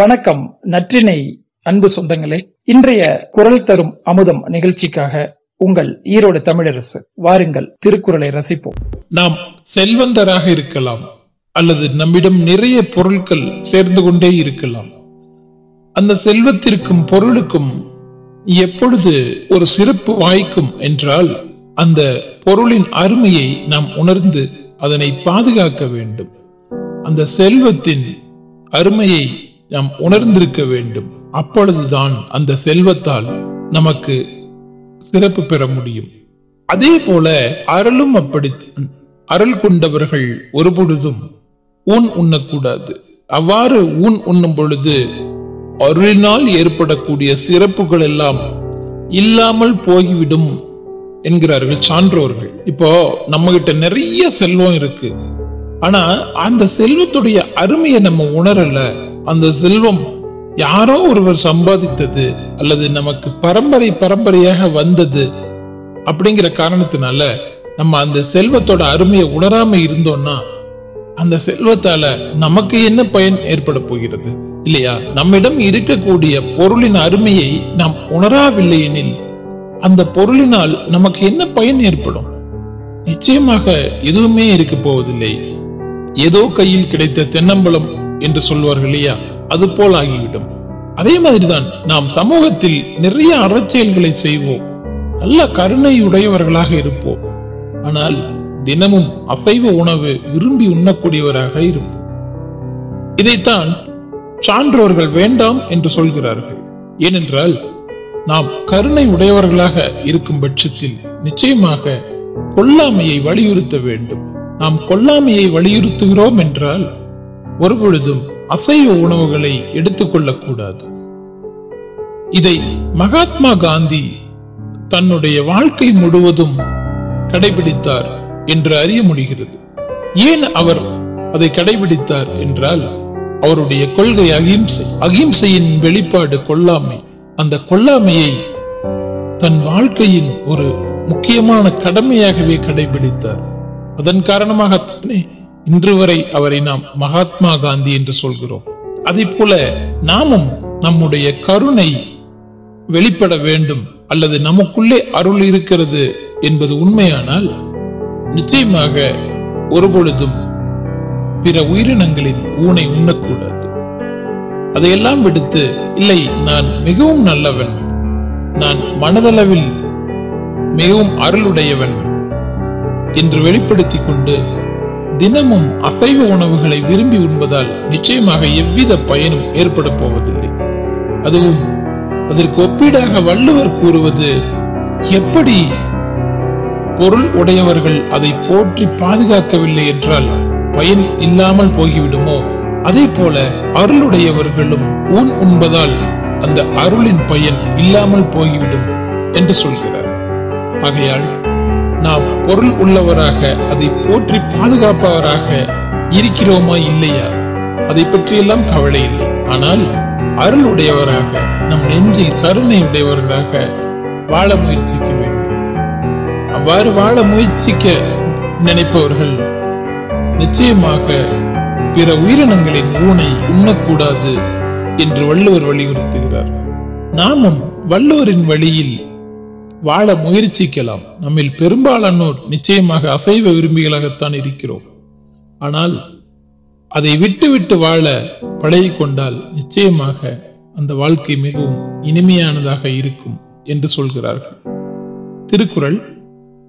வணக்கம் நற்றினை அன்பு சொந்தங்களே. இன்றைய குரல் தரும் அமுதம் நிகழ்ச்சிக்காக உங்கள் ஈரோடு தமிழரசு வாருங்கள் திருக்குறளை ரசிப்போம். நாம் செல்வந்தராக இருக்கலாம் அல்லது நம்மிடம் நிறைய பொருட்கள் சேர்ந்து கொண்டே இருக்கலாம். அந்த செல்வத்திற்கும் பொருளுக்கும் எப்பொழுது ஒரு சிறப்பு வாய்க்கும் என்றால் அந்த பொருளின் அருமையை நாம் உணர்ந்து அதனை பாதுகாக்க வேண்டும். அந்த செல்வத்தின் அருமையை நாம் உணர்ந்திருக்க வேண்டும். அப்பொழுதுதான் அந்த செல்வத்தால் நமக்கு சிறப்பு பெற முடியும். அதே போல அருளும் அப்படி அருள் கொண்டவர்கள் ஒரு பொழுதும் ஊன் உண்ணக்கூடாது. அவ்வாறு ஊன் உண்ணும் பொழுது அருளினால் ஏற்படக்கூடிய சிறப்புகள் எல்லாம் இல்லாமல் போய்விடும் என்கிறார்கள் சான்றோர்கள். இப்போ நம்ம கிட்ட நிறைய செல்வம் இருக்கு. ஆனா அந்த செல்வத்துடைய அருமையை நம்ம உணரல அந்த செல்வம் யாரோ ஒருவர் சம்பாதித்தது அல்லது நமக்கு பரம்பரை பரம்பரையாக வந்தது அப்படிங்கிற காரணத்தினால நம்ம அந்த செல்வத்தோட அருமையை உணராம இருந்தோம்னா அந்த செல்வத்தால நமக்கு என்ன பயன் ஏற்பட போகிறது? இல்லையா? நம்மிடம் இருக்கக்கூடிய பொருளின் அருமையை நாம் உணராவில்லை எனில் அந்த பொருளினால் நமக்கு என்ன பயன் ஏற்படும்? நிச்சயமாக எதுவுமே இருக்க போவதில்லை. ஏதோ கையில் கிடைத்த தென்னம்பலம் என்று சொல்வார்கள் இல்லையா? அது போல் ஆகிவிடும். அதே மாதிரிதான் நாம் சமூகத்தில் நிறைய அறச்செயல்களை செய்வோம். நல்ல கருணை உடையவர்களாக இருப்போம். ஆனால் தினமும் அசைவ உணவு விரும்பி உண்ணக்கூடியவராக இருப்போம். இதைத்தான் சான்றோர்கள் வேண்டாம் என்று சொல்கிறார்கள். ஏனென்றால் நாம் கருணை உடையவர்களாக இருக்கும் பட்சத்தில் நிச்சயமாக கொல்லாமையை வலியுறுத்த வேண்டும். நாம் கொல்லாமையை வலியுறுத்துகிறோம் என்றால் ஒருபொழுதும் அசைவ உணவுகளை எடுத்துக்கொள்ளக் கூடாது இதை மகாத்மா காந்தி தன்னுடைய வாழ்க்கை முழுவதும் கடைபிடித்தார் என்று அறிய முடிகிறது. ஏன் அவர் அதை கடைபிடித்தார் என்றால் அவருடைய கொள்கை அகிம்சை அகிம்சையின் வெளிப்பாடு கொல்லாமை அந்த கொல்லாமையை தன் வாழ்க்கையின் ஒரு முக்கியமான கடமையாகவே கடைபிடித்தார். அதன் காரணமாகத்தானே இன்று வரை அவரை நாம் மகாத்மா காந்தி என்று சொல்கிறோம். அதே போல நாமும் நம்முடைய கருணை வெளிப்பட வேண்டும் அல்லது நமக்குள்ளே அருள் இருக்கிறது என்பது உண்மையானால் நிச்சயமாக ஒருபொழுதும் பிற உயிரினங்களின் ஊனை உண்ணக்கூடாது. அதையெல்லாம் விடுத்து இல்லை நான் மிகவும் நல்லவன். நான் மனதளவில் மிகவும் அருளுடையவன் என்று வெளிப்படுத்திக் கொண்டு தினமும் அசைவ உணவுகளை விரும்பி உண்பதால் நிச்சயமாக எவ்வித பயனும் ஏற்பட போவதில்லை. அதுவும் அதற்கு ஒப்பீடாக வள்ளுவர் கூறுவது எப்படி பொருள் உடையவர்கள் அதை போற்றி பாதுகாக்கவில்லை என்றால் பயன் இல்லாமல் போகிவிடுமோ? அதே போல அருளுடையவர்களும் ஊன் உண்பதால் அந்த அருளின் பயன் இல்லாமல் போகிவிடும் என்று சொல்கிறார். ஆகையால் நாம் பொருள் உள்ளவராக அதை போற்றி பாதுகாப்பவராக இருக்கிறோமா இல்லையா? அதை பற்றியெல்லாம் கவலை இல்லை. ஆனால் அருள் உடையவராக நம் நெஞ்சில் கருணை உடையவர்களாக வாழ முயற்சிக்க வேண்டும். அவ்வாறு வாழ முயற்சிக்க நினைப்பவர்கள் நிச்சயமாக பிற உயிரினங்களின் ஊனை உண்ணக்கூடாது என்று வள்ளுவர் வலியுறுத்துகிறார். நாமும் வள்ளுவரின் வழியில் வாழ முயற்சிக்கலாம். நம்மில் பெரும்பாலானோர் நிச்சயமாக அசைவ விரும்பிகளாகத்தான் இருக்கிறோம். ஆனால் அதை விட்டு விட்டு வாழ பழகி கொண்டால் நிச்சயமாக அந்த வாழ்க்கை மிகவும் இனிமையானதாக இருக்கும் என்று சொல்கிறார்கள். திருக்குறள்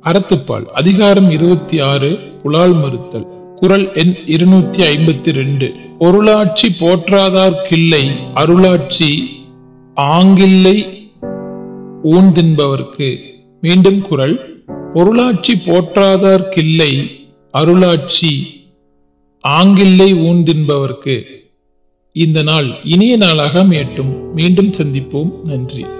அறத்துப்பால் அதிகாரம் இருபத்தி ஆறு புலால் மறுத்தல். குரல் எண் இருநூத்தி ஐம்பத்தி ரெண்டு. பொருளாட்சி போற்றாதார் அருளாட்சி ஆங்கில்லை ஊன் தின்பவர்க்கு மீண்டும் குரல் பொருளாட்சி போற்றாதார்க்கில்லை அருளாட்சி ஆங்கில்லை ஊன் தின்பவர்க்கு இந்த நாள் இனிய நாளாக மேட்டும் மீண்டும் சந்திப்போம். நன்றி.